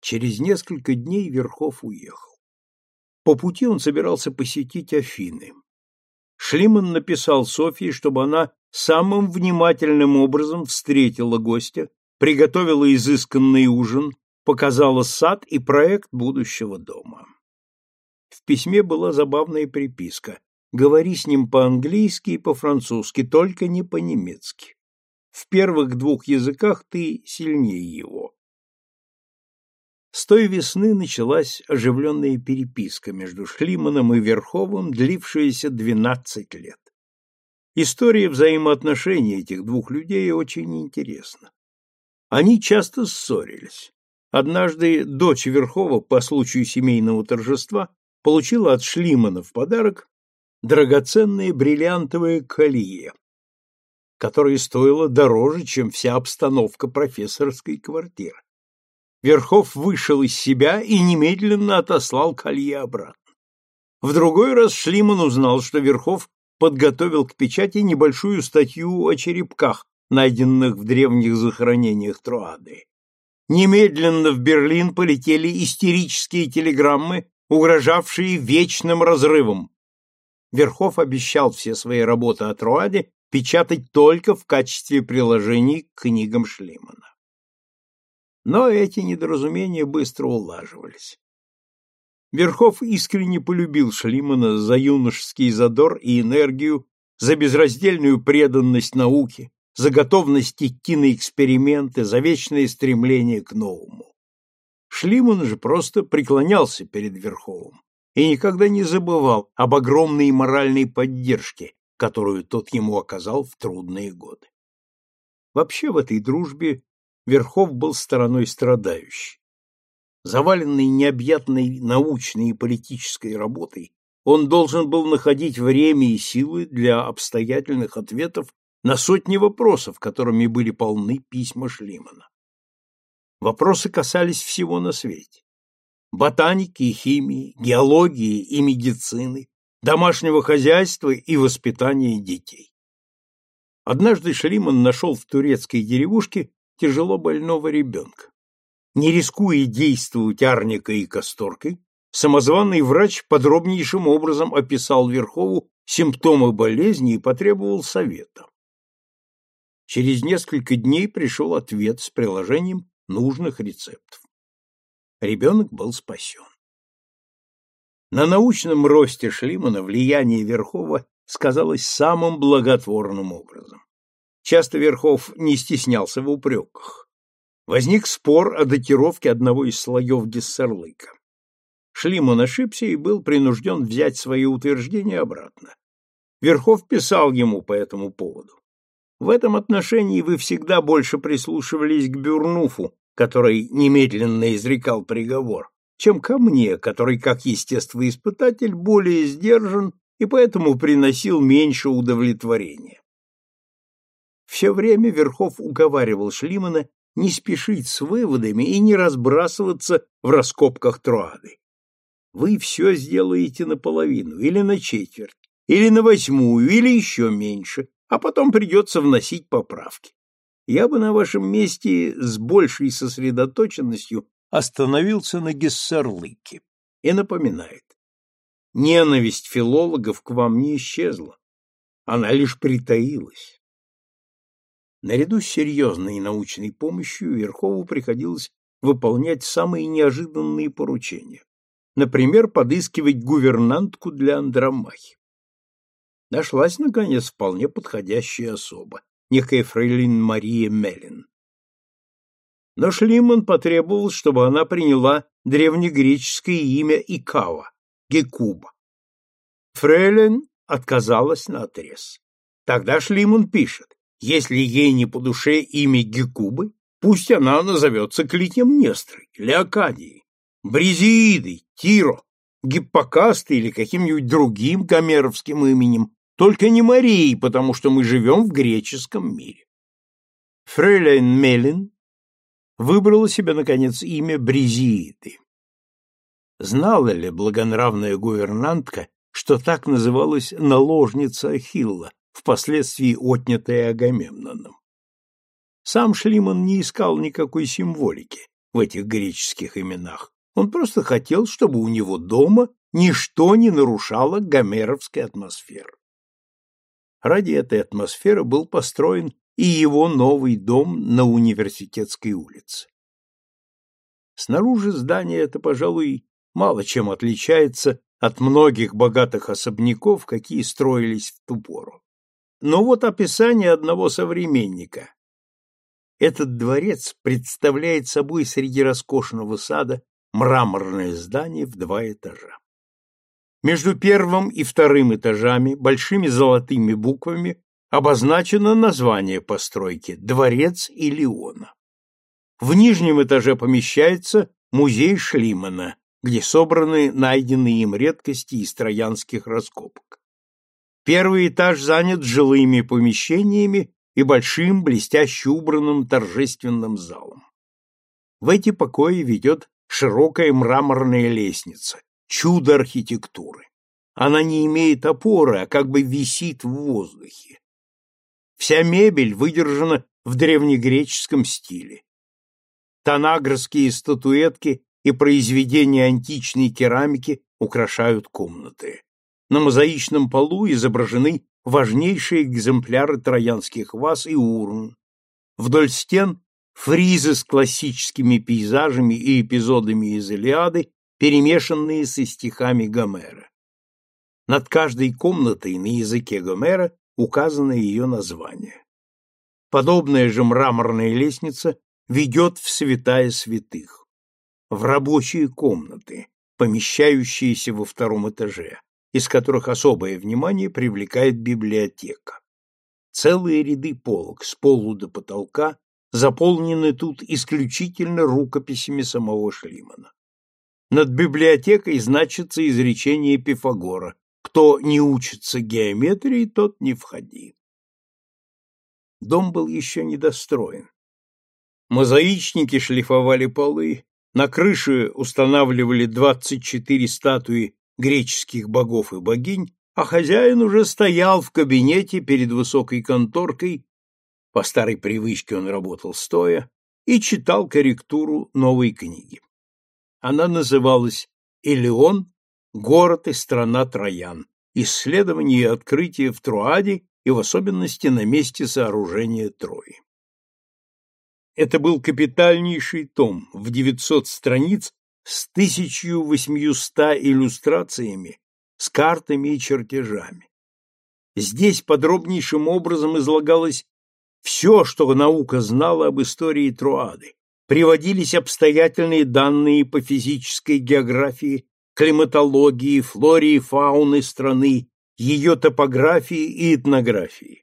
Через несколько дней Верхов уехал. По пути он собирался посетить Афины. Шлиман написал Софии, чтобы она самым внимательным образом встретила гостя, приготовила изысканный ужин, показала сад и проект будущего дома. В письме была забавная приписка. Говори с ним по-английски и по-французски, только не по-немецки. В первых двух языках ты сильнее его. С той весны началась оживленная переписка между Шлиманом и Верховым, длившаяся 12 лет. История взаимоотношений этих двух людей очень интересна. Они часто ссорились. Однажды дочь Верхова по случаю семейного торжества получила от Шлимана в подарок драгоценное бриллиантовое колье, которое стоило дороже, чем вся обстановка профессорской квартиры. Верхов вышел из себя и немедленно отослал Колье обратно. В другой раз Шлиман узнал, что Верхов подготовил к печати небольшую статью о черепках, найденных в древних захоронениях Троады. Немедленно в Берлин полетели истерические телеграммы, угрожавшие вечным разрывом. Верхов обещал все свои работы о Троаде печатать только в качестве приложений к книгам Шлимана. Но эти недоразумения быстро улаживались. Верхов искренне полюбил Шлимана за юношеский задор и энергию, за безраздельную преданность науке, за готовность идти на эксперименты, за вечное стремление к новому. Шлиман же просто преклонялся перед Верховым и никогда не забывал об огромной моральной поддержке, которую тот ему оказал в трудные годы. Вообще в этой дружбе Верхов был стороной страдающей. Заваленный необъятной научной и политической работой, он должен был находить время и силы для обстоятельных ответов на сотни вопросов, которыми были полны письма Шлимана. Вопросы касались всего на свете. Ботаники и химии, геологии и медицины, домашнего хозяйства и воспитания детей. Однажды Шлиман нашел в турецкой деревушке тяжело больного ребенка. Не рискуя действовать Арника и Касторкой, самозваный врач подробнейшим образом описал Верхову симптомы болезни и потребовал совета. Через несколько дней пришел ответ с приложением нужных рецептов. Ребенок был спасен. На научном росте Шлимана влияние Верхова сказалось самым благотворным образом. Часто Верхов не стеснялся в упреках. Возник спор о датировке одного из слоев Гессерлыка. Шлиман ошибся и был принужден взять свои утверждения обратно. Верхов писал ему по этому поводу. В этом отношении вы всегда больше прислушивались к Бюрнуфу, который немедленно изрекал приговор, чем ко мне, который, как естествоиспытатель, более сдержан и поэтому приносил меньше удовлетворения. Все время Верхов уговаривал Шлимана не спешить с выводами и не разбрасываться в раскопках Троады. Вы все сделаете наполовину, или на четверть, или на восьмую, или еще меньше, а потом придется вносить поправки. Я бы на вашем месте с большей сосредоточенностью остановился на Гессерлыке и напоминает. Ненависть филологов к вам не исчезла, она лишь притаилась наряду с серьезной научной помощью Верхову приходилось выполнять самые неожиданные поручения. Например, подыскивать гувернантку для Андромахи. Нашлась, наконец, вполне подходящая особа, некая фрейлин Мария Меллин. Но Шлиман потребовал, чтобы она приняла древнегреческое имя Икава, Гекуба. Фрейлин отказалась на отрез. Тогда Шлиман пишет. Если ей не по душе имя Гекубы, пусть она назовется Клитем Нестрой, Леокадией, Бризиидой, Тиро, Гиппокастой или каким-нибудь другим гомеровским именем, только не Марией, потому что мы живем в греческом мире. Фрейлейн Мелин выбрала себе, наконец, имя Бризииды. Знала ли благонравная гувернантка, что так называлась наложница Ахилла, впоследствии отнятое Агамемноном. Сам Шлиман не искал никакой символики в этих греческих именах. Он просто хотел, чтобы у него дома ничто не нарушало гомеровской атмосферы. Ради этой атмосферы был построен и его новый дом на Университетской улице. Снаружи здание это, пожалуй, мало чем отличается от многих богатых особняков, какие строились в ту пору. Но вот описание одного современника. Этот дворец представляет собой среди роскошного сада мраморное здание в два этажа. Между первым и вторым этажами большими золотыми буквами обозначено название постройки «Дворец Илиона». В нижнем этаже помещается музей Шлимана, где собраны найденные им редкости из троянских раскопок. Первый этаж занят жилыми помещениями и большим, блестяще убранным торжественным залом. В эти покои ведет широкая мраморная лестница, чудо архитектуры. Она не имеет опоры, а как бы висит в воздухе. Вся мебель выдержана в древнегреческом стиле. Танагрские статуэтки и произведения античной керамики украшают комнаты на мозаичном полу изображены важнейшие экземпляры троянских ваз и урн. Вдоль стен фризы с классическими пейзажами и эпизодами из Илиады, перемешанные со стихами Гомера. Над каждой комнатой на языке Гомера указано ее название. Подобная же мраморная лестница ведет в святая святых, в рабочие комнаты, помещающиеся во втором этаже, из которых особое внимание привлекает библиотека. Целые ряды полок с полу до потолка заполнены тут исключительно рукописями самого Шлимана. Над библиотекой значится изречение Пифагора «Кто не учится геометрии, тот не входи». Дом был еще недостроен. Мозаичники шлифовали полы, на крыше устанавливали 24 статуи греческих богов и богинь, а хозяин уже стоял в кабинете перед высокой конторкой, по старой привычке он работал стоя, и читал корректуру новой книги. Она называлась «Элеон», Город и страна Троян. Исследования и открытия в Труаде и в особенности на месте сооружения Трои». Это был капитальнейший том в 900 страниц с тысячью восьмиюста иллюстрациями, с картами и чертежами. Здесь подробнейшим образом излагалось все, что наука знала об истории Труады. Приводились обстоятельные данные по физической географии, климатологии, флоре и фауны страны, ее топографии и этнографии.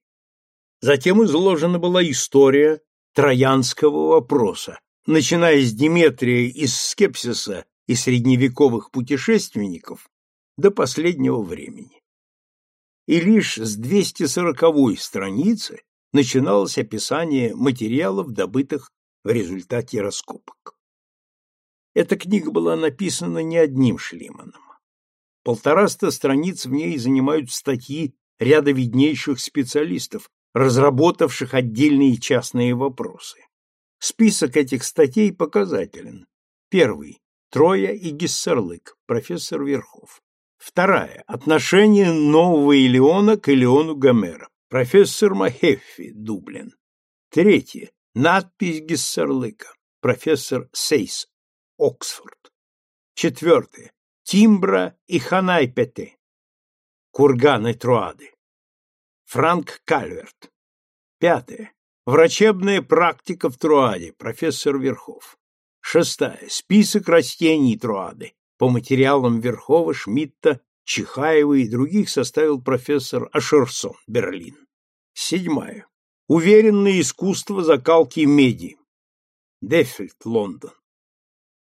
Затем изложена была история троянского вопроса, начиная с Деметрия из скепсиса и средневековых путешественников до последнего времени. И лишь с 240-й страницы начиналось описание материалов, добытых в результате раскопок. Эта книга была написана не одним Шлиманом. Полтораста страниц в ней занимают статьи ряда виднейших специалистов, разработавших отдельные частные вопросы. Список этих статей показателен. Первый. троя и Гессерлык, профессор Верхов. Вторая. Отношение нового Илеона к Илеону Гомера, профессор Махеффи, Дублин. Третье. Надпись Гессерлыка, профессор Сейс, Оксфорд. Четвертое. Тимбра и Ханайпете, курганы Труады. Франк Кальверт. Пятое. Врачебная практика в Труаде. Профессор Верхов. Шестая. Список растений Труады. По материалам Верхова, Шмидта, Чихаева и других составил профессор Ашерсон, Берлин. Седьмая. Уверенное искусство закалки меди. Деффельд, Лондон.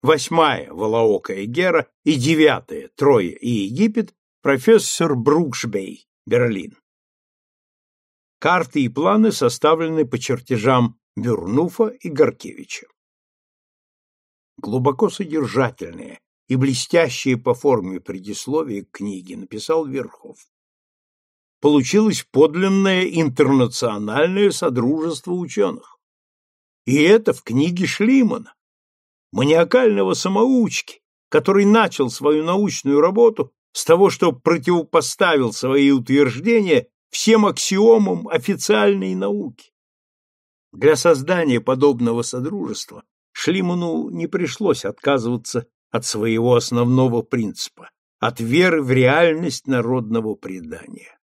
Восьмая. Волоока и Гера. И девятая. Троя и Египет. Профессор Брукшбей, Берлин. Карты и планы составлены по чертежам Бюрнуфа и Горкевича. Глубоко содержательные и блестящие по форме предисловие книги написал Верхов. Получилось подлинное интернациональное содружество ученых. И это в книге Шлимана, маниакального самоучки, который начал свою научную работу с того, что противопоставил свои утверждения всем аксиомам официальной науки. Для создания подобного содружества Шлиману не пришлось отказываться от своего основного принципа – от веры в реальность народного предания.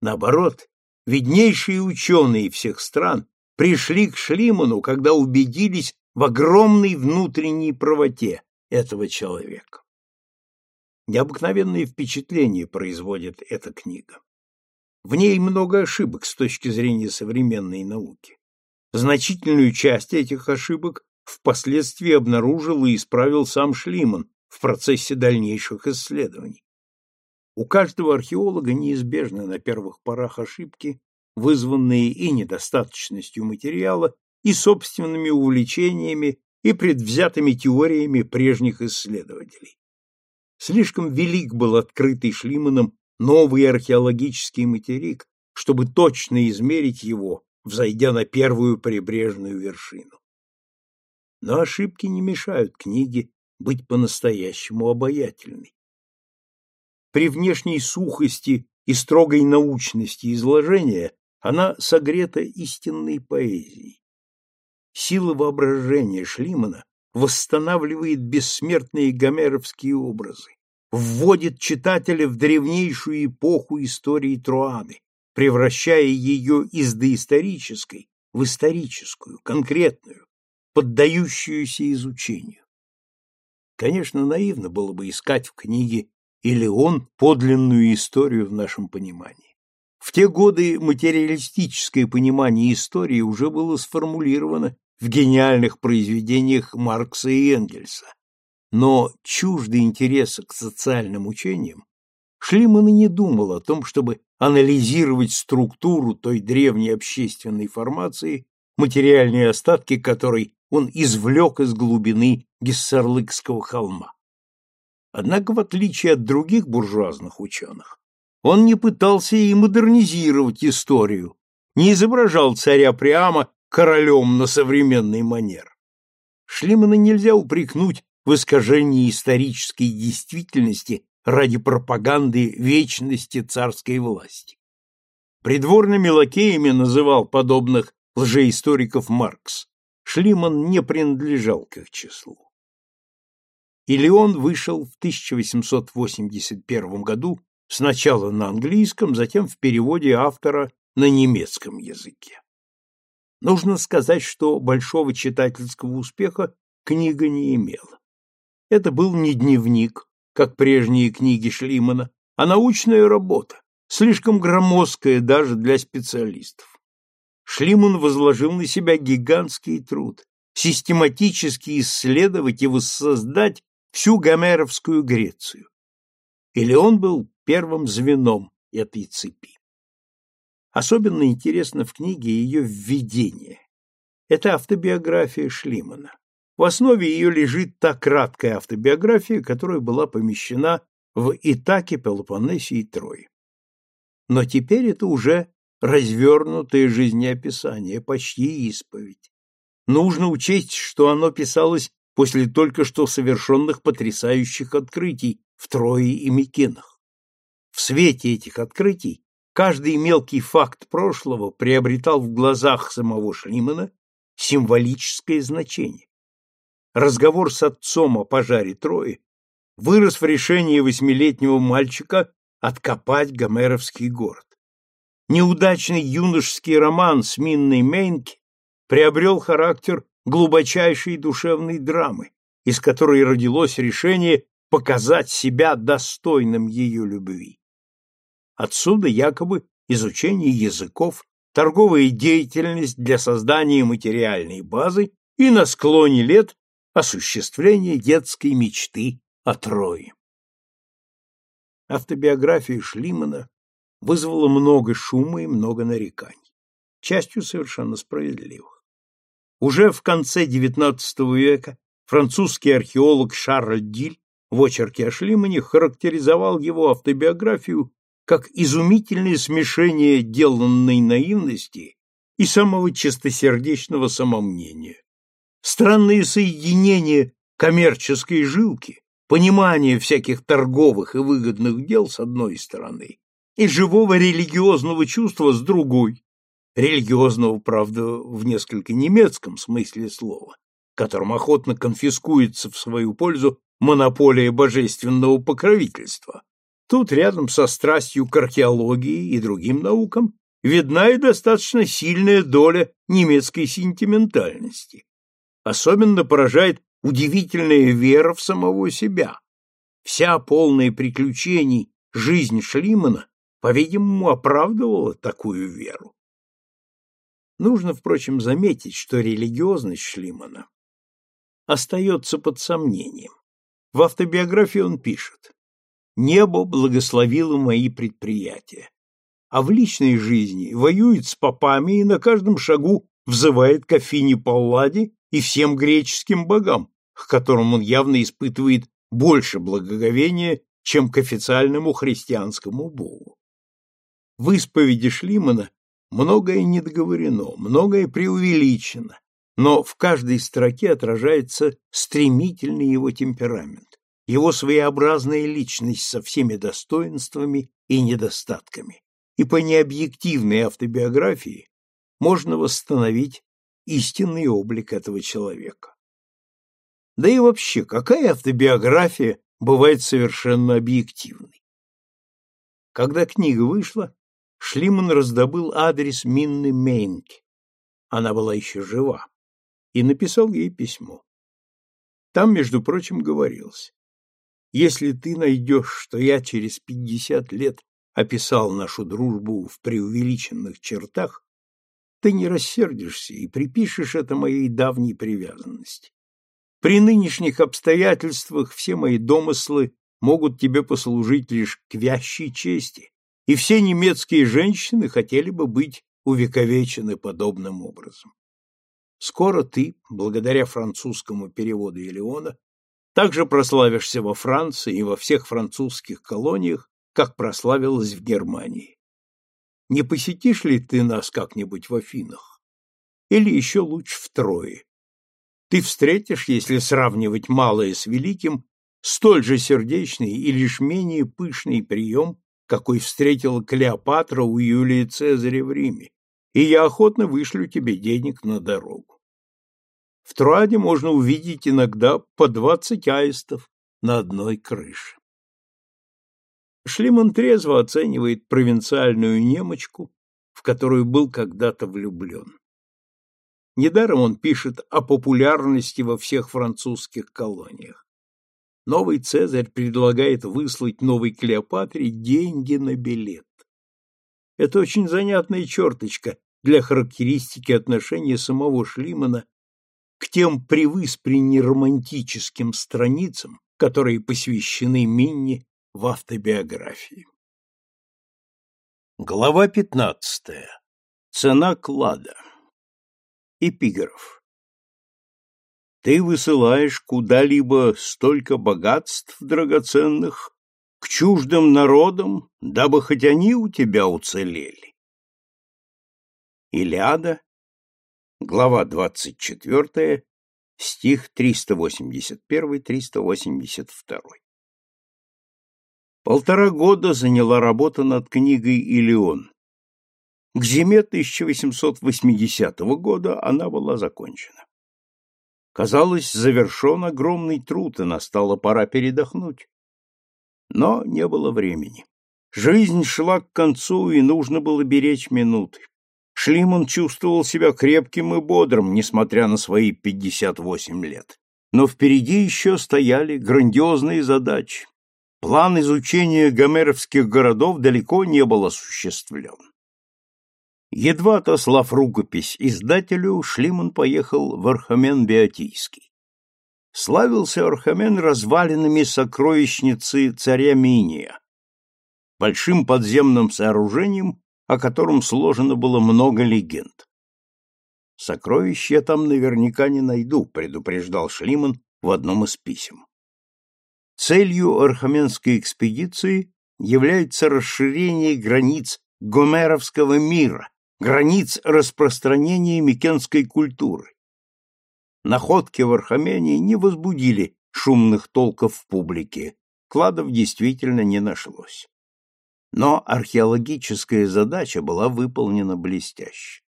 Наоборот, виднейшие ученые всех стран пришли к Шлиману, когда убедились в огромной внутренней правоте этого человека. Необыкновенные впечатления производит эта книга. В ней много ошибок с точки зрения современной науки. Значительную часть этих ошибок впоследствии обнаружил и исправил сам Шлиман в процессе дальнейших исследований. У каждого археолога неизбежны на первых порах ошибки, вызванные и недостаточностью материала, и собственными увлечениями, и предвзятыми теориями прежних исследователей. Слишком велик был открытый Шлиманом новый археологический материк, чтобы точно измерить его, взойдя на первую прибрежную вершину. Но ошибки не мешают книге быть по-настоящему обаятельной. При внешней сухости и строгой научности изложения она согрета истинной поэзией. Сила воображения Шлимана восстанавливает бессмертные гомеровские образы вводит читателя в древнейшую эпоху истории Труады, превращая ее из доисторической в историческую, конкретную, поддающуюся изучению. Конечно, наивно было бы искать в книге или он подлинную историю в нашем понимании. В те годы материалистическое понимание истории уже было сформулировано в гениальных произведениях Маркса и Энгельса, но чужды интереса к социальным учениям, Шлиман и не думал о том, чтобы анализировать структуру той древней общественной формации, материальные остатки которой он извлек из глубины Гессерлыкского холма. Однако, в отличие от других буржуазных ученых, он не пытался и модернизировать историю, не изображал царя прямо королем на современный манер. Шлимана нельзя упрекнуть высказжении исторической действительности ради пропаганды вечности царской власти. Придворными лакеями называл подобных лжеисториков Маркс. Шлиман не принадлежал к их числу. Или он вышел в 1881 году сначала на английском, затем в переводе автора на немецком языке. Нужно сказать, что большого читательского успеха книга не имела. Это был не дневник, как прежние книги Шлимана, а научная работа, слишком громоздкая даже для специалистов. Шлиман возложил на себя гигантский труд систематически исследовать и воссоздать всю гомеровскую Грецию. Или он был первым звеном этой цепи. Особенно интересно в книге ее введение. Это автобиография Шлимана. В основе ее лежит та краткая автобиография, которая была помещена в Итаке, Пелопоннесе и Трое. Но теперь это уже развернутое жизнеописание, почти исповедь. Нужно учесть, что оно писалось после только что совершенных потрясающих открытий в Трое и Микенах. В свете этих открытий каждый мелкий факт прошлого приобретал в глазах самого Шлимана символическое значение разговор с отцом о пожаре Трои вырос в решении восьмилетнего мальчика откопать гомеровский город. Неудачный юношеский роман с Минной Мейнки приобрел характер глубочайшей душевной драмы, из которой родилось решение показать себя достойным ее любви. Отсюда якобы изучение языков, торговая деятельность для создания материальной базы и на склоне лет осуществление детской мечты о Трое. Автобиография Шлимана вызвала много шума и много нареканий, частью совершенно справедливых. Уже в конце XIX века французский археолог Шарль Диль в очерке о Шлимане характеризовал его автобиографию как изумительное смешение деланной наивности и самого чистосердечного самомнения странные соединения коммерческой жилки, понимание всяких торговых и выгодных дел с одной стороны и живого религиозного чувства с другой, религиозного, правда, в несколько немецком смысле слова, которым охотно конфискуется в свою пользу монополия божественного покровительства. Тут рядом со страстью к археологии и другим наукам видна и достаточно сильная доля немецкой сентиментальности, Особенно поражает удивительная вера в самого себя. Вся полная приключений жизнь Шлимана, по-видимому, оправдывала такую веру. Нужно, впрочем, заметить, что религиозность Шлимана остается под сомнением. В автобиографии он пишет «Небо благословило мои предприятия, а в личной жизни воюет с попами и на каждом шагу взывает к Афине Палладе и всем греческим богам, к которым он явно испытывает больше благоговения, чем к официальному христианскому богу. В исповеди Шлимана многое недоговорено, многое преувеличено, но в каждой строке отражается стремительный его темперамент, его своеобразная личность со всеми достоинствами и недостатками. И по необъективной автобиографии можно восстановить истинный облик этого человека. Да и вообще, какая автобиография бывает совершенно объективной? Когда книга вышла, Шлиман раздобыл адрес Минны Мейнки. Она была еще жива. И написал ей письмо. Там, между прочим, говорилось. Если ты найдешь, что я через пятьдесят лет описал нашу дружбу в преувеличенных чертах, ты не рассердишься и припишешь это моей давней привязанности. При нынешних обстоятельствах все мои домыслы могут тебе послужить лишь к вящей чести, и все немецкие женщины хотели бы быть увековечены подобным образом. Скоро ты, благодаря французскому переводу Элеона, также прославишься во Франции и во всех французских колониях, как прославилась в Германии. Не посетишь ли ты нас как-нибудь в Афинах? Или еще лучше втрое? Ты встретишь, если сравнивать малое с великим, столь же сердечный и лишь менее пышный прием, какой встретила Клеопатра у Юлии Цезаря в Риме, и я охотно вышлю тебе денег на дорогу. В Троаде можно увидеть иногда по двадцать аистов на одной крыше. Шлиман трезво оценивает провинциальную немочку, в которую был когда-то влюблен. Недаром он пишет о популярности во всех французских колониях. Новый Цезарь предлагает выслать новой Клеопатре деньги на билет. Это очень занятная черточка для характеристики отношения самого Шлимана к тем превыспренне романтическим страницам, которые посвящены Минни в автобиографии. Глава 15. Цена клада. Эпиграф. Ты высылаешь куда-либо столько богатств драгоценных к чуждым народам, дабы хоть они у тебя уцелели. Илиада, глава 24, стих 381-382. Полтора года заняла работа над книгой «Илион». К зиме 1880 года она была закончена. Казалось, завершен огромный труд, и настала пора передохнуть. Но не было времени. Жизнь шла к концу, и нужно было беречь минуты. Шлиман чувствовал себя крепким и бодрым, несмотря на свои 58 лет. Но впереди еще стояли грандиозные задачи. План изучения гомеровских городов далеко не был осуществлен. Едва отослав рукопись издателю, Шлиман поехал в Архамен Беотийский. Славился Архамен развалинами сокровищницы царя Миния, большим подземным сооружением, о котором сложено было много легенд. Сокровища я там наверняка не найду», — предупреждал Шлиман в одном из писем. Целью Архаменской экспедиции является расширение границ гомеровского мира, границ распространения микенской культуры. Находки в Архамении не возбудили шумных толков в публике, кладов действительно не нашлось. Но археологическая задача была выполнена блестяще.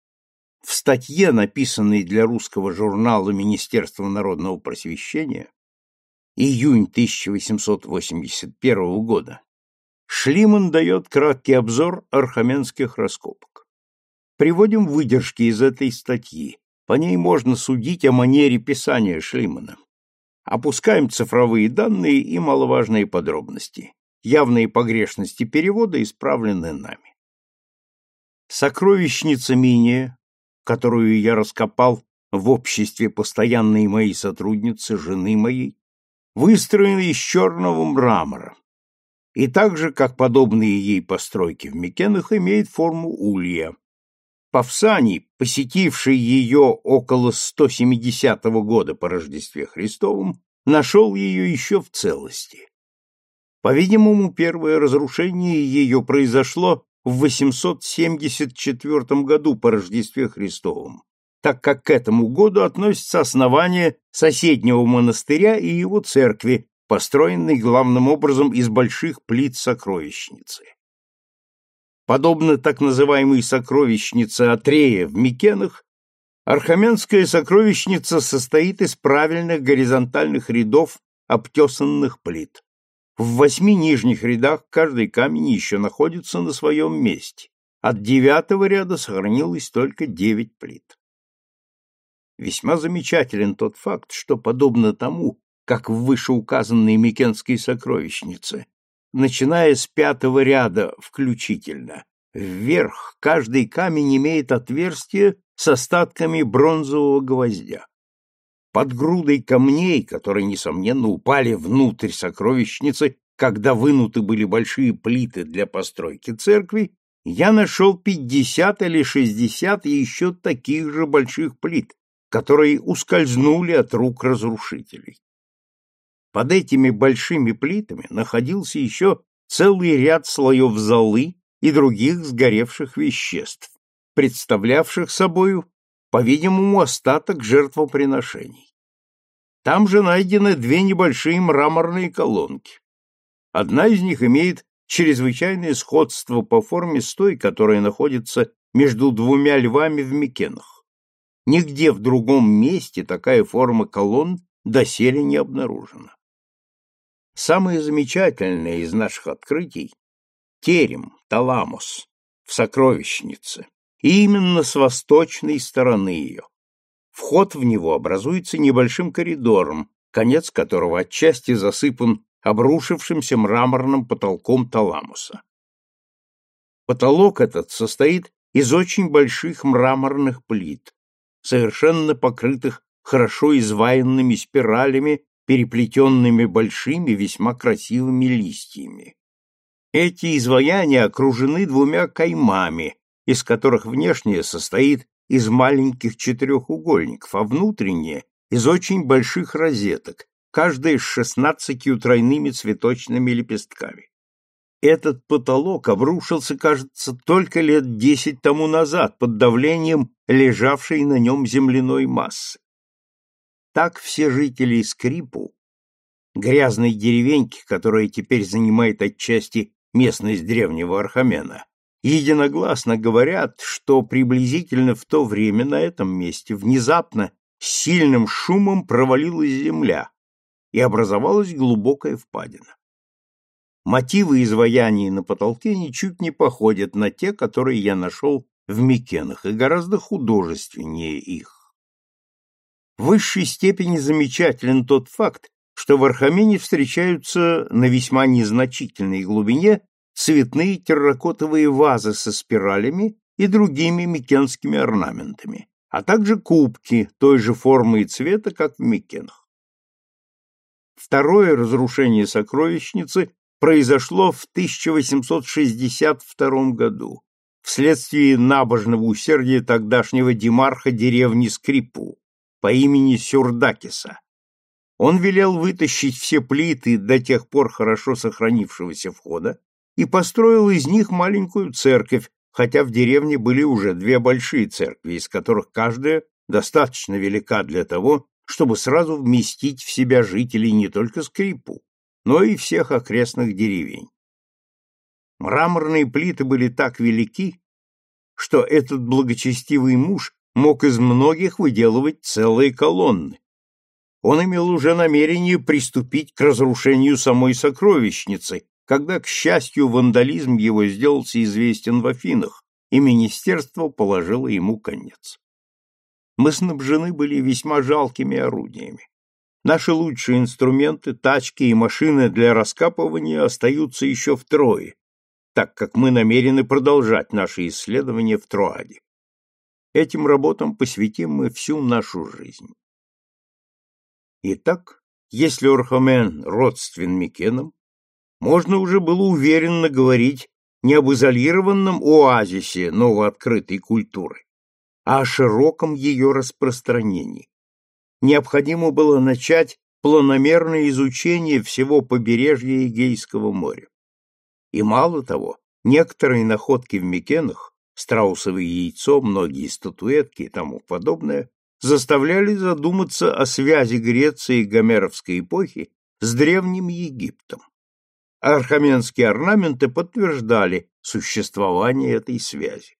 В статье, написанной для русского журнала Министерства народного просвещения, июнь 1881 года, Шлиман дает краткий обзор архаменских раскопок. Приводим выдержки из этой статьи. По ней можно судить о манере писания Шлимана. Опускаем цифровые данные и маловажные подробности. Явные погрешности перевода исправлены нами. Сокровищница Миния, которую я раскопал в обществе постоянной моей сотрудницы, жены моей, выстроены из черного мрамора, и так же, как подобные ей постройки в Микенах, имеет форму улья. Павсани, посетивший ее около 170 года по Рождестве Христовом, нашел ее еще в целости. По-видимому, первое разрушение ее произошло в 874 году по Рождестве Христовом так как к этому году относится основание соседнего монастыря и его церкви, построенной главным образом из больших плит сокровищницы. Подобно так называемой сокровищнице Атрея в Микенах, Архаменская сокровищница состоит из правильных горизонтальных рядов обтесанных плит. В восьми нижних рядах каждый камень еще находится на своем месте. От девятого ряда сохранилось только девять плит весьма замечателен тот факт, что, подобно тому, как в вышеуказанной Микенской сокровищнице, начиная с пятого ряда включительно, вверх каждый камень имеет отверстие с остатками бронзового гвоздя. Под грудой камней, которые, несомненно, упали внутрь сокровищницы, когда вынуты были большие плиты для постройки церкви, я нашел пятьдесят или шестьдесят еще таких же больших плит, которые ускользнули от рук разрушителей. Под этими большими плитами находился еще целый ряд слоев золы и других сгоревших веществ, представлявших собою, по-видимому, остаток жертвоприношений. Там же найдены две небольшие мраморные колонки. Одна из них имеет чрезвычайное сходство по форме с той, которая находится между двумя львами в Микенах. Нигде в другом месте такая форма колонн доселе не обнаружена. Самое замечательное из наших открытий – терем Таламус в сокровищнице, и именно с восточной стороны ее. Вход в него образуется небольшим коридором, конец которого отчасти засыпан обрушившимся мраморным потолком Таламуса. Потолок этот состоит из очень больших мраморных плит, совершенно покрытых хорошо изваянными спиралями, переплетенными большими, весьма красивыми листьями. Эти изваяния окружены двумя каймами, из которых внешнее состоит из маленьких четырехугольников, а внутреннее – из очень больших розеток, каждая с шестнадцатью тройными цветочными лепестками этот потолок обрушился, кажется, только лет десять тому назад под давлением лежавшей на нем земляной массы. Так все жители Скрипу, грязной деревеньки, которая теперь занимает отчасти местность древнего Архамена, единогласно говорят, что приблизительно в то время на этом месте внезапно с сильным шумом провалилась земля и образовалась глубокая впадина. Мотивы изваяний на потолке ничуть не походят на те, которые я нашел в Микенах, и гораздо художественнее их. В высшей степени замечателен тот факт, что в Архамене встречаются на весьма незначительной глубине цветные терракотовые вазы со спиралями и другими микенскими орнаментами, а также кубки той же формы и цвета, как в Микенах. Второе разрушение сокровищницы произошло в 1862 году вследствие набожного усердия тогдашнего демарха деревни Скрипу по имени Сюрдакиса. Он велел вытащить все плиты до тех пор хорошо сохранившегося входа и построил из них маленькую церковь, хотя в деревне были уже две большие церкви, из которых каждая достаточно велика для того, чтобы сразу вместить в себя жителей не только скрипу, но и всех окрестных деревень. Мраморные плиты были так велики, что этот благочестивый муж мог из многих выделывать целые колонны. Он имел уже намерение приступить к разрушению самой сокровищницы, когда, к счастью, вандализм его сделался известен в Афинах, и министерство положило ему конец. Мы снабжены были весьма жалкими орудиями. Наши лучшие инструменты, тачки и машины для раскапывания остаются еще втрое, так как мы намерены продолжать наши исследования в Троаде. Этим работам посвятим мы всю нашу жизнь. Итак, если Орхамен родствен Микенам, можно уже было уверенно говорить не об изолированном оазисе новооткрытой культуры, а о широком ее распространении необходимо было начать планомерное изучение всего побережья Эгейского моря. И мало того, некоторые находки в Микенах, страусовое яйцо, многие статуэтки и тому подобное, заставляли задуматься о связи Греции гомеровской эпохи с Древним Египтом. Архаменские орнаменты подтверждали существование этой связи.